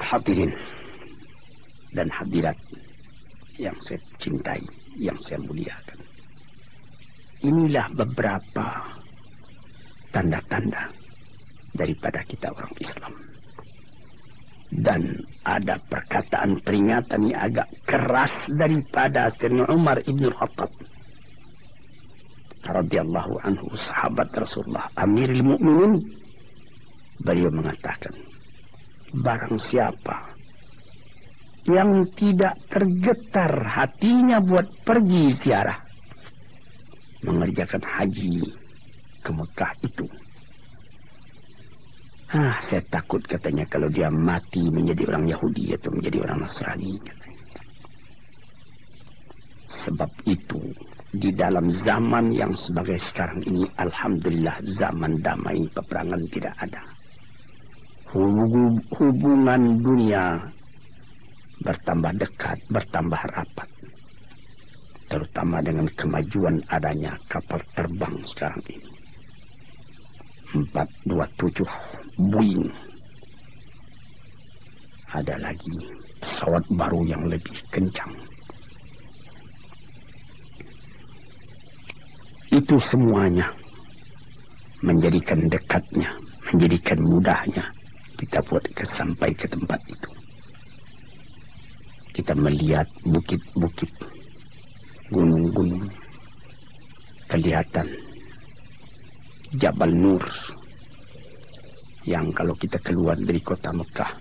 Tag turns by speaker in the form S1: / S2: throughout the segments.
S1: Hadirin dan hadirat yang saya cintai, yang saya muliakan. Inilah beberapa tanda-tanda daripada kita orang Islam. Dan ada perkataan peringatan yang agak keras daripada Sayyidina Umar Ibn Khattab. radhiyallahu anhu sahabat Rasulullah Amirul Mukminin beliau mengatakan barang siapa yang tidak tergetar hatinya buat pergi ziarah mengerjakan haji ke Mekah itu. Ah, saya takut katanya kalau dia mati menjadi orang Yahudi atau menjadi orang Nasrani. Sebab itu di dalam zaman yang sebagai sekarang ini Alhamdulillah zaman damai peperangan tidak ada. Hubungan dunia bertambah dekat, bertambah rapat. Terutama dengan kemajuan adanya kapal terbang sekarang ini. 427 Boeing. Ada lagi pesawat baru yang lebih kencang. Itu semuanya menjadikan dekatnya, menjadikan mudahnya kita buat ke sampai ke tempat itu. Kita melihat bukit-bukit, gunung-gunung, kelihatan Jabal Nur yang kalau kita keluar dari kota Mekah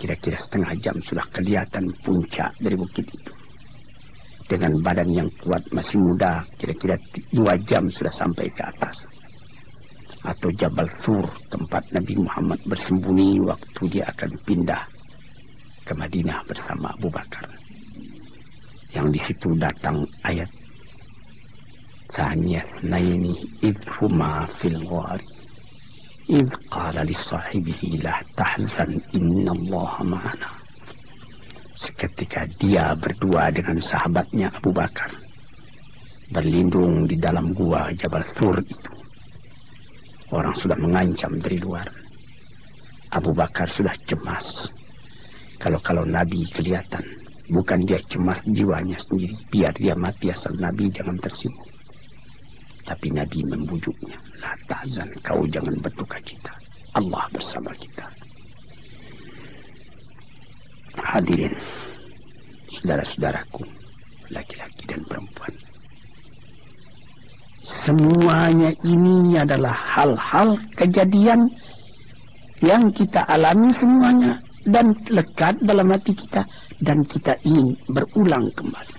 S1: kira-kira setengah jam sudah kelihatan puncak dari bukit itu. Dengan badan yang kuat masih muda kira-kira dua jam sudah sampai ke atas atau Jabal Sur tempat Nabi Muhammad bersembunyi waktu dia akan pindah ke Madinah bersama Abu Bakar. Yang di situ datang ayat Thaniyah naini idhuma fil ghari idh qala li sahibihi la tahzan inna Allah ma'ana seketika dia berdua dengan sahabatnya Abu Bakar berlindung di dalam gua Jabal Thur itu orang sudah mengancam dari luar Abu Bakar sudah cemas kalau-kalau Nabi kelihatan, bukan dia cemas jiwanya sendiri, biar dia mati asal Nabi jangan tersinggung. Tapi Nabi membujuknya, La ta'zan, kau jangan berduka cita. Allah bersama kita. Hadirin, saudara-saudaraku, laki-laki dan perempuan. Semuanya ini adalah hal-hal kejadian yang kita alami semuanya dan lekat dalam hati kita dan kita ingin berulang kembali.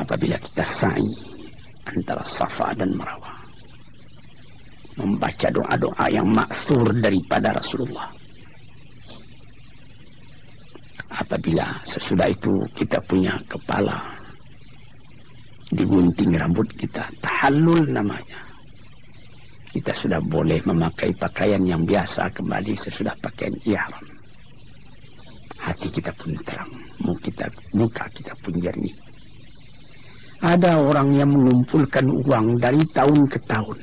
S1: Apabila kita sa'i antara Safa dan Marwah membaca doa-doa yang maksur daripada Rasulullah. Apabila sesudah itu kita punya kepala digunting rambut kita, tahallul namanya kita sudah boleh memakai pakaian yang biasa kembali sesudah pakaian ihram. Hati kita pun terang, muka kita, muka kita pun jernih. Ada orang yang mengumpulkan uang dari tahun ke tahun.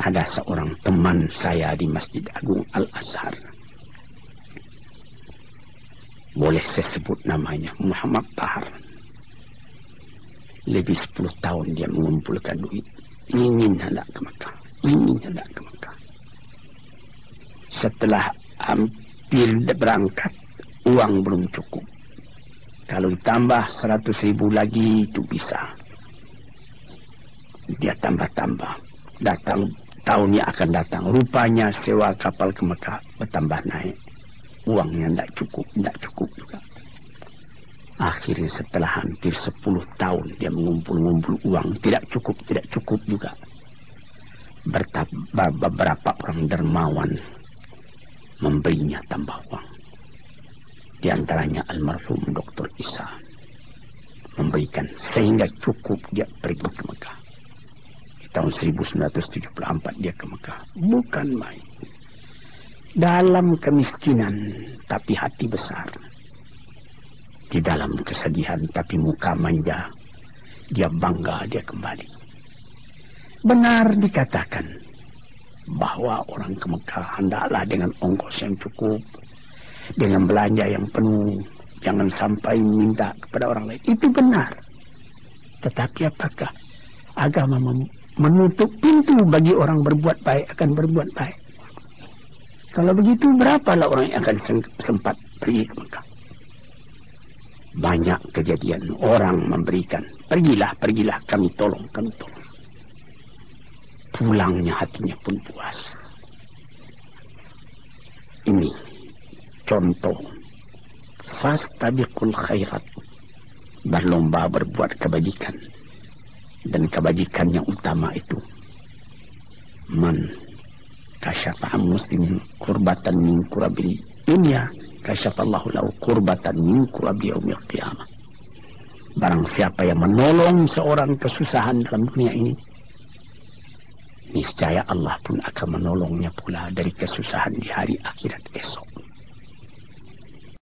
S1: Ada seorang teman saya di Masjid Agung Al-Azhar. Boleh saya sebut namanya Muhammad Tahar. Lebih 10 tahun dia mengumpulkan duit ingin hendak ke Mekah. Ingin hendak ke Mekah. Setelah hampir berangkat, uang belum cukup. Kalau ditambah seratus ribu lagi, itu bisa. Dia tambah-tambah. Datang tahun yang akan datang. Rupanya sewa kapal ke Mekah bertambah naik. Uangnya tidak cukup, tidak cukup juga. Akhirnya setelah hampir 10 tahun dia mengumpul-ngumpul uang. Tidak cukup, tidak cukup juga. Bertambah beberapa orang dermawan memberinya tambah uang. Di antaranya almarhum Dr. Isa memberikan sehingga cukup dia pergi ke Mekah. Di tahun 1974 dia ke Mekah. Bukan main. Dalam kemiskinan tapi hati besar di dalam kesedihan tapi muka manja dia bangga dia kembali. Benar dikatakan bahwa orang ke Mekah hendaklah dengan ongkos yang cukup dengan belanja yang penuh jangan sampai minta kepada orang lain. Itu benar. Tetapi apakah agama menutup pintu bagi orang berbuat baik akan berbuat baik? Kalau begitu berapalah orang yang akan sempat pergi ke Mekah banyak kejadian orang memberikan. Pergilah pergilah kami tolong kami tolong. Pulangnya hatinya pun puas. Ini contoh. Fastabiqul khairat. Berlomba berbuat kebajikan. Dan kebajikan yang utama itu man kasyafa muslimin kurbatan min kurabil dunia kasyafallahu lahu kurbatan min kurabi yaumil qiyamah barang siapa yang menolong seorang kesusahan dalam dunia ini niscaya Allah pun akan menolongnya pula dari kesusahan di hari akhirat esok.